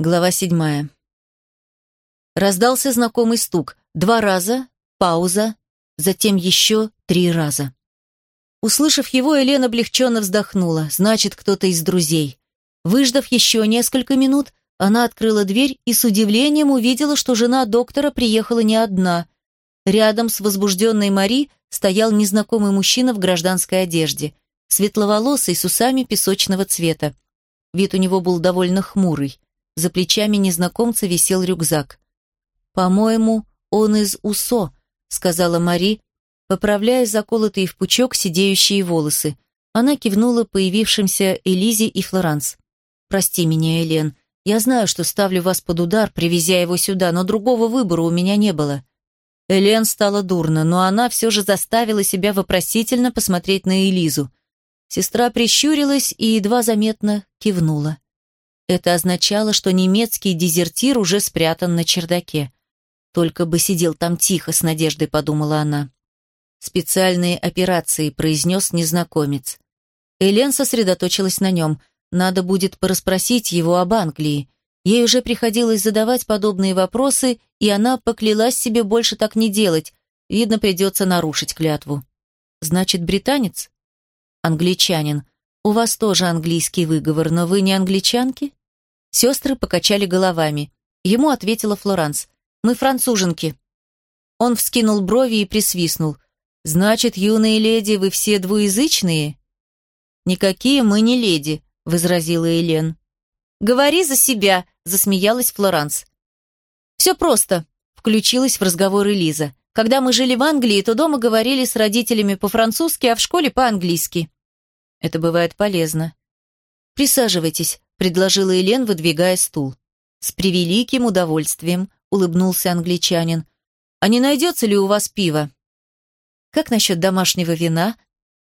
Глава седьмая. Раздался знакомый стук. Два раза, пауза, затем еще три раза. Услышав его, Елена облегченно вздохнула. Значит, кто-то из друзей. Выждав еще несколько минут, она открыла дверь и с удивлением увидела, что жена доктора приехала не одна. Рядом с возбужденной Мари стоял незнакомый мужчина в гражданской одежде, светловолосый, с усами песочного цвета. Вид у него был довольно хмурый. За плечами незнакомца висел рюкзак. «По-моему, он из УСО», — сказала Мари, поправляя заколотые в пучок сидеющие волосы. Она кивнула появившимся Элизе и Флоранс. «Прости меня, Элен. Я знаю, что ставлю вас под удар, привезя его сюда, но другого выбора у меня не было». Элен стала дурно, но она все же заставила себя вопросительно посмотреть на Элизу. Сестра прищурилась и едва заметно кивнула. Это означало, что немецкий дезертир уже спрятан на чердаке. Только бы сидел там тихо, с надеждой подумала она. «Специальные операции», — произнес незнакомец. Элен сосредоточилась на нем. Надо будет порасспросить его об Англии. Ей уже приходилось задавать подобные вопросы, и она поклялась себе больше так не делать. Видно, придется нарушить клятву. «Значит, британец?» «Англичанин. У вас тоже английский выговор, но вы не англичанки?» Сестры покачали головами. Ему ответила Флоранс. «Мы француженки». Он вскинул брови и присвистнул. «Значит, юные леди, вы все двуязычные?» «Никакие мы не леди», — возразила Элен. «Говори за себя», — засмеялась Флоранс. «Все просто», — включилась в разговор Элиза. «Когда мы жили в Англии, то дома говорили с родителями по-французски, а в школе по-английски». «Это бывает полезно». «Присаживайтесь», — предложила Елен, выдвигая стул. «С превеликим удовольствием», — улыбнулся англичанин. «А не найдется ли у вас пива?» «Как насчет домашнего вина?»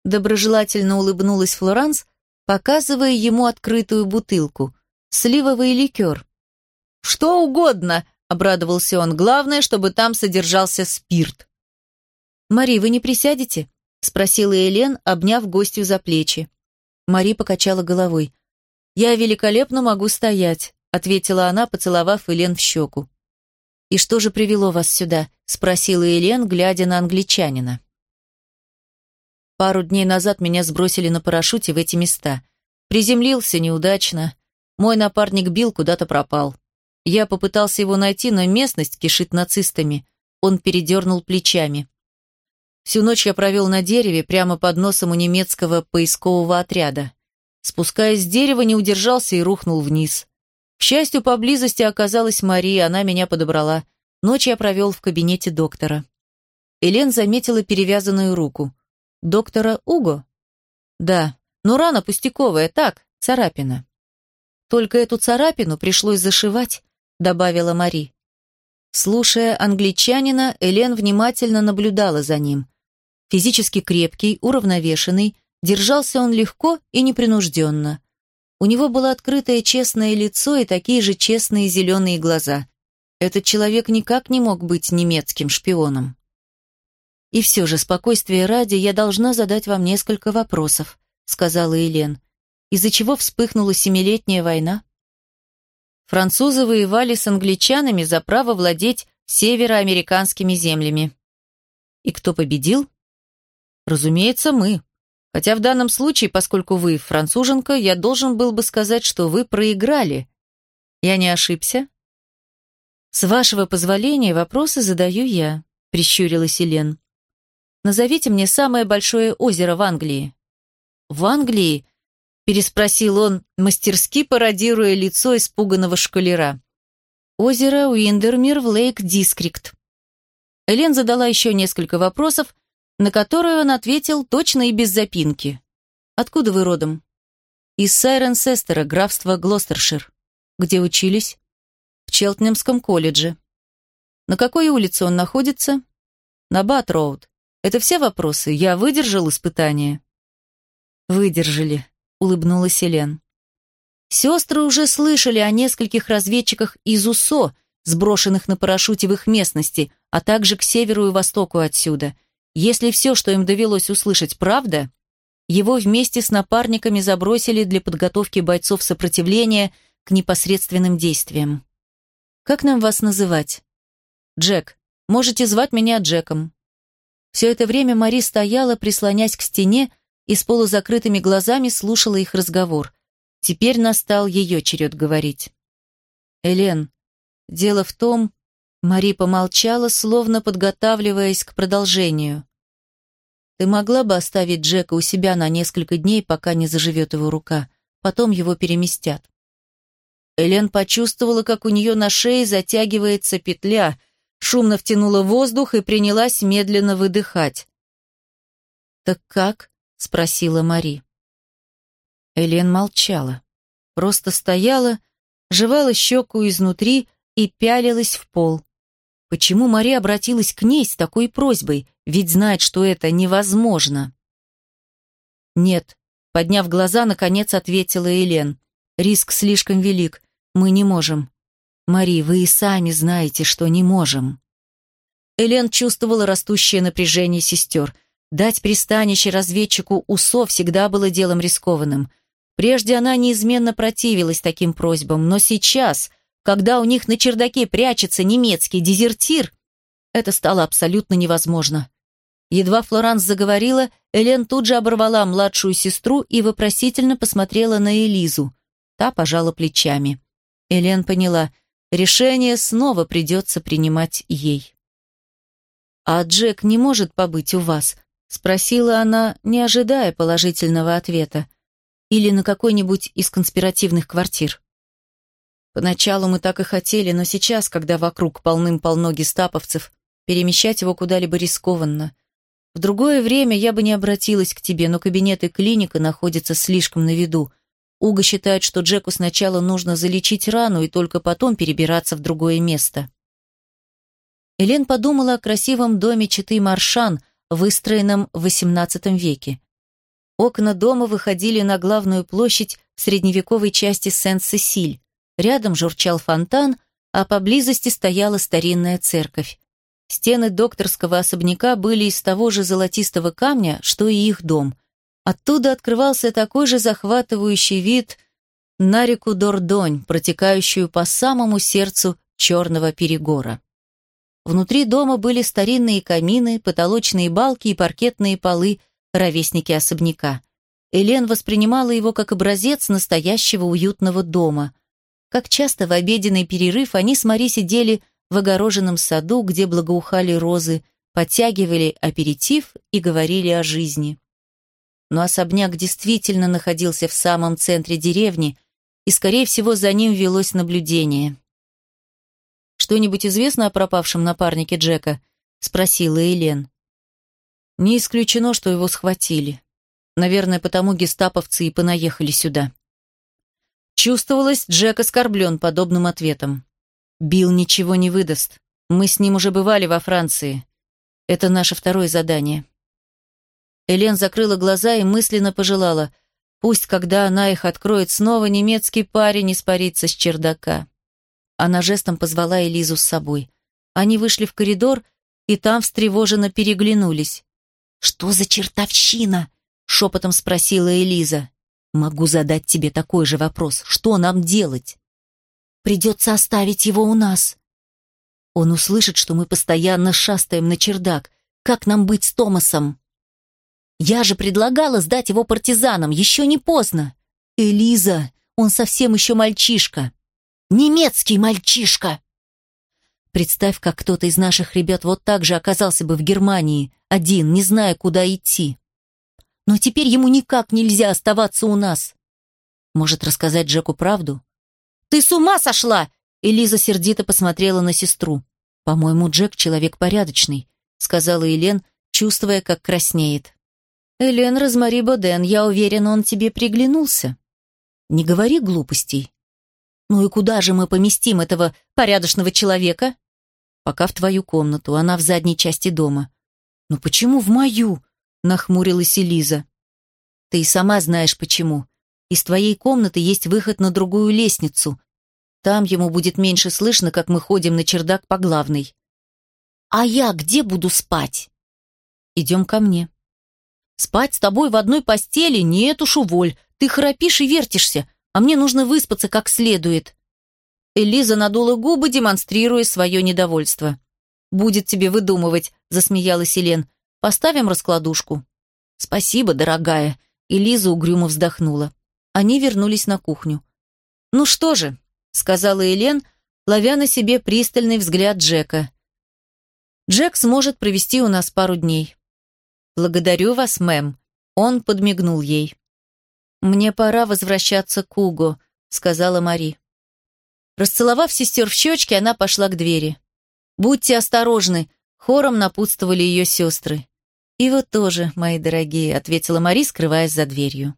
Доброжелательно улыбнулась Флоранс, показывая ему открытую бутылку. «Сливовый ликер». «Что угодно», — обрадовался он. «Главное, чтобы там содержался спирт». «Мари, вы не присядете?» — спросила Елен, обняв гостью за плечи. Мари покачала головой. «Я великолепно могу стоять», — ответила она, поцеловав Элен в щеку. «И что же привело вас сюда?» — спросила Элен, глядя на англичанина. Пару дней назад меня сбросили на парашюте в эти места. Приземлился неудачно. Мой напарник Билл куда-то пропал. Я попытался его найти, но местность кишит нацистами. Он передернул плечами. Всю ночь я провел на дереве прямо под носом у немецкого поискового отряда. Спускаясь с дерева, не удержался и рухнул вниз. К счастью, поблизости оказалась Мария, она меня подобрала. Ночь я провел в кабинете доктора. Элен заметила перевязанную руку. «Доктора Уго?» «Да, но рана пустяковая, так, царапина». «Только эту царапину пришлось зашивать», — добавила Мари. Слушая англичанина, Элен внимательно наблюдала за ним. Физически крепкий, уравновешенный, Держался он легко и непринужденно. У него было открытое честное лицо и такие же честные зеленые глаза. Этот человек никак не мог быть немецким шпионом. «И все же, спокойствие ради, я должна задать вам несколько вопросов», сказала Елен. «Из-за чего вспыхнула Семилетняя война?» Французы воевали с англичанами за право владеть североамериканскими землями. И кто победил? Разумеется, мы. Хотя в данном случае, поскольку вы француженка, я должен был бы сказать, что вы проиграли. Я не ошибся? С вашего позволения вопросы задаю я, прищурилась Елен. Назовите мне самое большое озеро в Англии. В Англии? переспросил он, мастерски пародируя лицо испуганного шкалера. Озеро Уиндермир в Лейк-Дискрикт. Элен задала еще несколько вопросов, на которую он ответил точно и без запинки. «Откуда вы родом?» «Из Сайренсестера, графства Глостершир». «Где учились?» «В Челтнемском колледже». «На какой улице он находится?» «На Бат-Роуд. Это все вопросы? Я выдержал испытание?» «Выдержали», — улыбнулась Елен. Сестры уже слышали о нескольких разведчиках из УСО, сброшенных на парашюте в их местности, а также к северу и востоку отсюда — если все, что им довелось услышать, правда, его вместе с напарниками забросили для подготовки бойцов сопротивления к непосредственным действиям. «Как нам вас называть?» «Джек. Можете звать меня Джеком». Все это время Мари стояла, прислонясь к стене, и с полузакрытыми глазами слушала их разговор. Теперь настал ее черед говорить. «Элен, дело в том...» Мари помолчала, словно подготавливаясь к продолжению. «Ты могла бы оставить Джека у себя на несколько дней, пока не заживет его рука. Потом его переместят». Элен почувствовала, как у нее на шее затягивается петля, шумно втянула воздух и принялась медленно выдыхать. «Так как?» — спросила Мари. Элен молчала. Просто стояла, жевала щеку изнутри и пялилась в пол. Почему Мари обратилась к ней с такой просьбой, ведь знает, что это невозможно? «Нет», — подняв глаза, наконец ответила Элен. «Риск слишком велик. Мы не можем. Мари, вы и сами знаете, что не можем». Элен чувствовала растущее напряжение сестер. Дать пристанище разведчику УСО всегда было делом рискованным. Прежде она неизменно противилась таким просьбам, но сейчас, когда у них на чердаке прячется немецкий дезертир, это стало абсолютно невозможно. Едва Флоранс заговорила, Элен тут же оборвала младшую сестру и вопросительно посмотрела на Элизу. Та пожала плечами. Элен поняла, решение снова придется принимать ей. «А Джек не может побыть у вас?» Спросила она, не ожидая положительного ответа. Или на какой-нибудь из конспиративных квартир. Поначалу мы так и хотели, но сейчас, когда вокруг полным-полно гестаповцев, перемещать его куда-либо рискованно. В другое время я бы не обратилась к тебе, но кабинет и клиника находятся слишком на виду. Уга считает, что Джеку сначала нужно залечить рану и только потом перебираться в другое место. Элен подумала о красивом доме Читы Маршан – выстроенном в XVIII веке. Окна дома выходили на главную площадь средневековой части Сент-Сесиль. Рядом журчал фонтан, а поблизости стояла старинная церковь. Стены докторского особняка были из того же золотистого камня, что и их дом. Оттуда открывался такой же захватывающий вид на реку Дордонь, протекающую по самому сердцу Черного Перегора. Внутри дома были старинные камины, потолочные балки и паркетные полы, ровесники особняка. Элен воспринимала его как образец настоящего уютного дома. Как часто в обеденный перерыв они с Мари сидели в огороженном саду, где благоухали розы, подтягивали аперитив и говорили о жизни. Но особняк действительно находился в самом центре деревни, и, скорее всего, за ним велось наблюдение. «Что-нибудь известно о пропавшем напарнике Джека?» — спросила Элен. «Не исключено, что его схватили. Наверное, потому гестаповцы и понаехали сюда». Чувствовалось, Джек оскорблен подобным ответом. «Билл ничего не выдаст. Мы с ним уже бывали во Франции. Это наше второе задание». Элен закрыла глаза и мысленно пожелала, пусть, когда она их откроет снова, немецкий парень испарится с чердака. Она жестом позвала Элизу с собой. Они вышли в коридор, и там встревоженно переглянулись. «Что за чертовщина?» — шепотом спросила Элиза. «Могу задать тебе такой же вопрос. Что нам делать?» «Придется оставить его у нас». Он услышит, что мы постоянно шастаем на чердак. Как нам быть с Томасом? Я же предлагала сдать его партизанам, еще не поздно. Элиза, он совсем еще мальчишка. Немецкий мальчишка!» Представь, как кто-то из наших ребят вот так же оказался бы в Германии, один, не зная, куда идти. Но теперь ему никак нельзя оставаться у нас. Может, рассказать Джеку правду? «Ты с ума сошла!» Элиза сердито посмотрела на сестру. «По-моему, Джек человек порядочный», — сказала Елен, чувствуя, как краснеет. «Элен Розмари Боден, я уверена, он тебе приглянулся». «Не говори глупостей. «Ну и куда же мы поместим этого порядочного человека?» «Пока в твою комнату, она в задней части дома». «Ну почему в мою?» — нахмурилась Элиза. «Ты и сама знаешь почему. Из твоей комнаты есть выход на другую лестницу. Там ему будет меньше слышно, как мы ходим на чердак по главной». «А я где буду спать?» «Идем ко мне». «Спать с тобой в одной постели? Нет уж, уволь. Ты храпишь и вертишься. а мне нужно выспаться как следует». Элиза надула губы, демонстрируя свое недовольство. «Будет тебе выдумывать», — засмеялась Елен. «Поставим раскладушку». «Спасибо, дорогая», — Элиза угрюмо вздохнула. Они вернулись на кухню. «Ну что же», — сказала Елен, ловя на себе пристальный взгляд Джека. «Джек сможет провести у нас пару дней». «Благодарю вас, мэм», — он подмигнул ей. «Мне пора возвращаться к Уго», — сказала Мари. Расцеловав сестер в щечки, она пошла к двери. «Будьте осторожны», — хором напутствовали ее сестры. «И вы тоже, мои дорогие», — ответила Мари, скрываясь за дверью.